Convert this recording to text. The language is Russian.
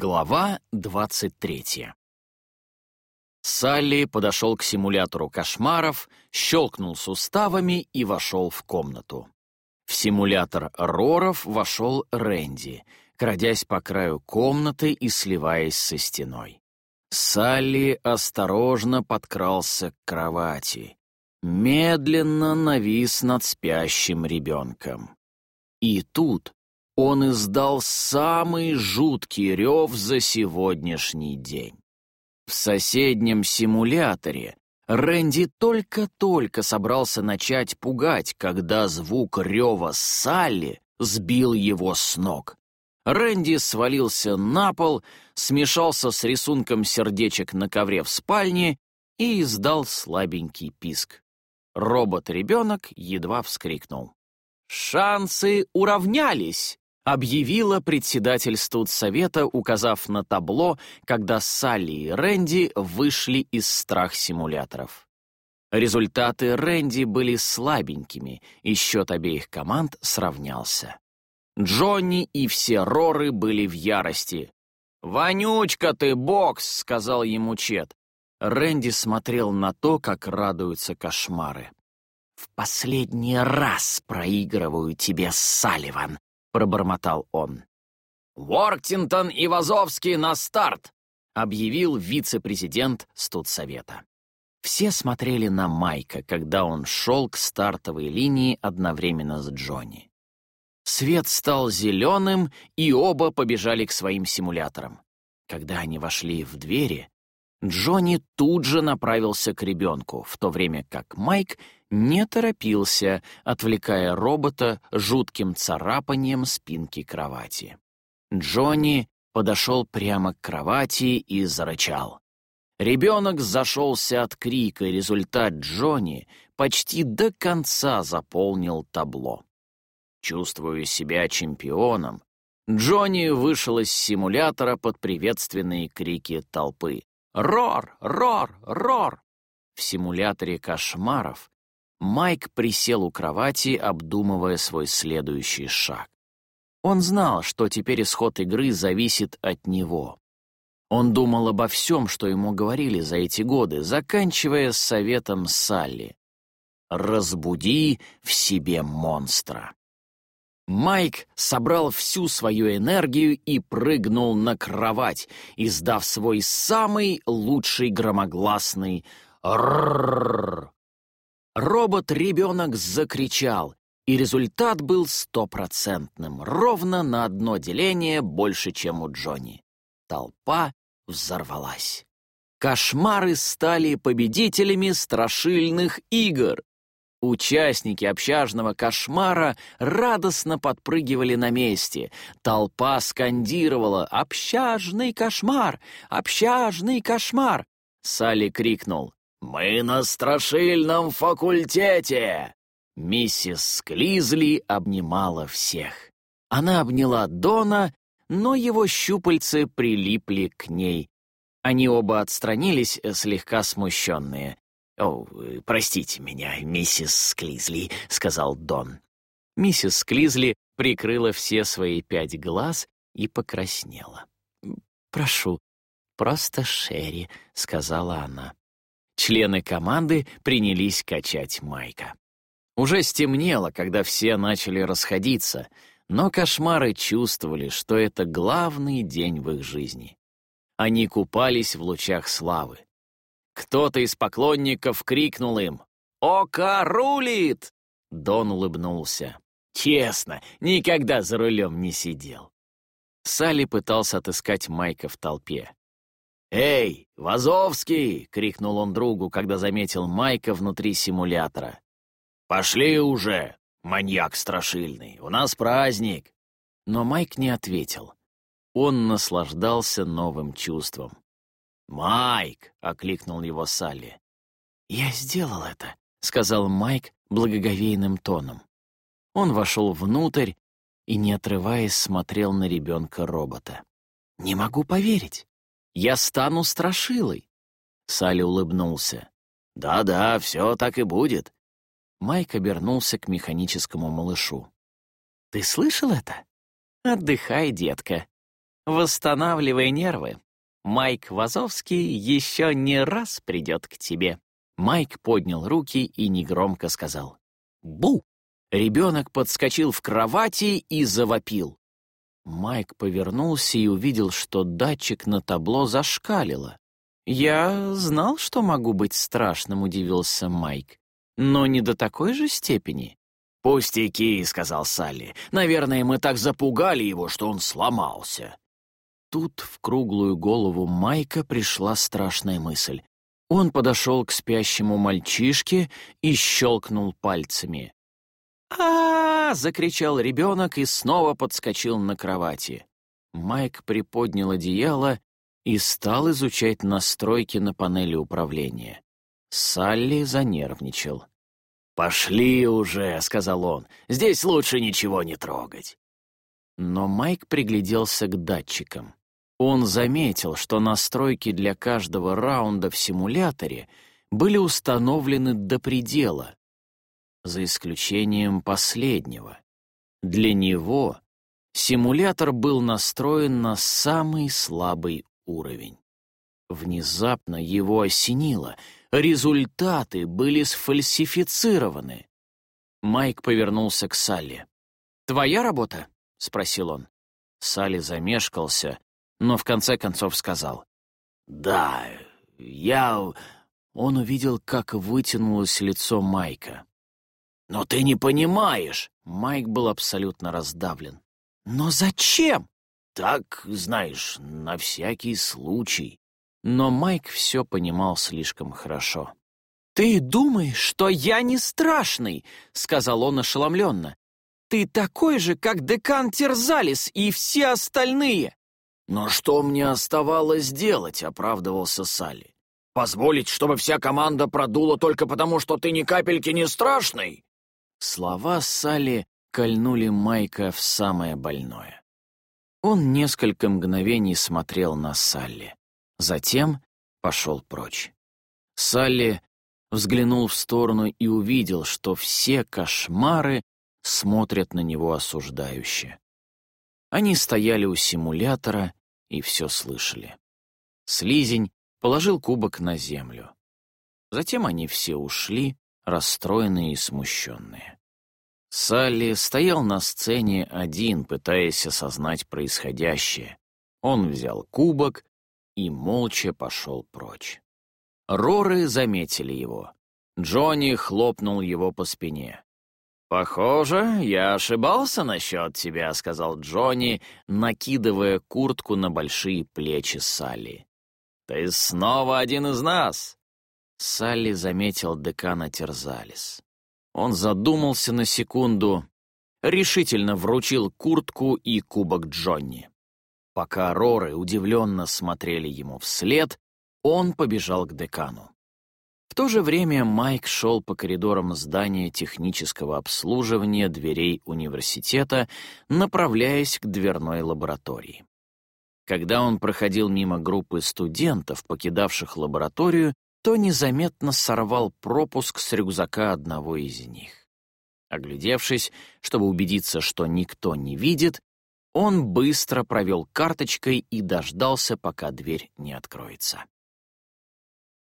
Глава 23 Салли подошел к симулятору кошмаров, щелкнул суставами и вошел в комнату. В симулятор Роров вошел Рэнди, крадясь по краю комнаты и сливаясь со стеной. Салли осторожно подкрался к кровати. Медленно навис над спящим ребенком. И тут он издал самый жуткий рев за сегодняшний день. В соседнем симуляторе Рэнди только-только собрался начать пугать, когда звук рева Салли сбил его с ног. Рэнди свалился на пол, смешался с рисунком сердечек на ковре в спальне и издал слабенький писк. Робот-ребенок едва вскрикнул. «Шансы уравнялись!» Объявила председатель студсовета, указав на табло, когда Салли и Рэнди вышли из страх-симуляторов. Результаты Рэнди были слабенькими, и счет обеих команд сравнялся. Джонни и все Роры были в ярости. «Вонючка ты, бокс!» — сказал ему Чет. Рэнди смотрел на то, как радуются кошмары. «В последний раз проигрываю тебе, Салливан!» — пробормотал он. «Уорктинтон и Вазовский на старт!» — объявил вице-президент студсовета. Все смотрели на Майка, когда он шел к стартовой линии одновременно с Джонни. Свет стал зеленым, и оба побежали к своим симуляторам. Когда они вошли в двери, Джонни тут же направился к ребенку, в то время как Майк не торопился, отвлекая робота жутким царапанием спинки кровати. Джонни подошел прямо к кровати и зарычал. Ребенок зашелся от крика, и результат Джонни почти до конца заполнил табло. Чувствуя себя чемпионом, Джонни вышел из симулятора под приветственные крики толпы. «Рор! Рор! Рор!» В симуляторе кошмаров Майк присел у кровати, обдумывая свой следующий шаг. Он знал, что теперь исход игры зависит от него. Он думал обо всем, что ему говорили за эти годы, заканчивая советом Салли. «Разбуди в себе монстра». Майк собрал всю свою энергию и прыгнул на кровать, издав свой самый лучший громогласный «Рррррр». Робот-ребенок закричал, и результат был стопроцентным, ровно на одно деление больше, чем у Джонни. Толпа взорвалась. Кошмары стали победителями страшильных игр. Участники общажного кошмара радостно подпрыгивали на месте. Толпа скандировала «Общажный кошмар! Общажный кошмар!» Салли крикнул «Мы на страшильном факультете!» Миссис Склизли обнимала всех. Она обняла Дона, но его щупальцы прилипли к ней. Они оба отстранились, слегка смущенные. «О, простите меня, миссис Склизли», — сказал Дон. Миссис Склизли прикрыла все свои пять глаз и покраснела. «Прошу, просто Шерри», — сказала она. Члены команды принялись качать Майка. Уже стемнело, когда все начали расходиться, но кошмары чувствовали, что это главный день в их жизни. Они купались в лучах славы. Кто-то из поклонников крикнул им «Ока рулит!» Дон улыбнулся. Честно, никогда за рулем не сидел. Салли пытался отыскать Майка в толпе. «Эй, Вазовский!» — крикнул он другу, когда заметил Майка внутри симулятора. «Пошли уже, маньяк страшильный, у нас праздник!» Но Майк не ответил. Он наслаждался новым чувством. «Майк!» — окликнул его Салли. «Я сделал это», — сказал Майк благоговейным тоном. Он вошел внутрь и, не отрываясь, смотрел на ребенка-робота. «Не могу поверить. Я стану страшилой». Салли улыбнулся. «Да-да, все так и будет». Майк обернулся к механическому малышу. «Ты слышал это? Отдыхай, детка. восстанавливай нервы. Майк Вазовский еще не раз придет к тебе». Майк поднял руки и негромко сказал «Бу!». Ребенок подскочил в кровати и завопил. Майк повернулся и увидел, что датчик на табло зашкалило. «Я знал, что могу быть страшным», — удивился Майк. «Но не до такой же степени». «Пустяки», — сказал Салли. «Наверное, мы так запугали его, что он сломался». Тут в круглую голову Майка пришла страшная мысль. Он подошел к спящему мальчишке и щелкнул пальцами. а, -а, -а закричал ребенок и снова подскочил на кровати. Майк приподнял одеяло и стал изучать настройки на панели управления. Салли занервничал. «Пошли уже», — сказал он, — «здесь лучше ничего не трогать». Но Майк пригляделся к датчикам. Он заметил, что настройки для каждого раунда в симуляторе были установлены до предела, за исключением последнего. Для него симулятор был настроен на самый слабый уровень. Внезапно его осенило. Результаты были сфальсифицированы. Майк повернулся к Салли. «Твоя работа?» — спросил он. Салли замешкался, но в конце концов сказал. «Да, я...» Он увидел, как вытянулось лицо Майка. «Но ты не понимаешь!» Майк был абсолютно раздавлен. «Но зачем?» Так, знаешь, на всякий случай. Но Майк все понимал слишком хорошо. «Ты думаешь, что я не страшный?» — сказал он ошеломленно. «Ты такой же, как декан Терзалис и все остальные!» «Но что мне оставалось делать?» — оправдывался Салли. «Позволить, чтобы вся команда продула только потому, что ты ни капельки не страшный?» Слова Салли кольнули Майка в самое больное. Он несколько мгновений смотрел на Салли. Затем пошел прочь. Салли взглянул в сторону и увидел, что все кошмары смотрят на него осуждающе. Они стояли у симулятора и все слышали. Слизень положил кубок на землю. Затем они все ушли, расстроенные и смущенные. Салли стоял на сцене один, пытаясь осознать происходящее. Он взял кубок и молча пошел прочь. Роры заметили его. Джонни хлопнул его по спине. «Похоже, я ошибался насчет тебя», — сказал Джонни, накидывая куртку на большие плечи Салли. «Ты снова один из нас!» Салли заметил декана Терзалис. Он задумался на секунду, решительно вручил куртку и кубок Джонни. Пока Роры удивленно смотрели ему вслед, он побежал к декану. В то же время Майк шел по коридорам здания технического обслуживания дверей университета, направляясь к дверной лаборатории. Когда он проходил мимо группы студентов, покидавших лабораторию, то незаметно сорвал пропуск с рюкзака одного из них. Оглядевшись, чтобы убедиться, что никто не видит, он быстро провел карточкой и дождался, пока дверь не откроется.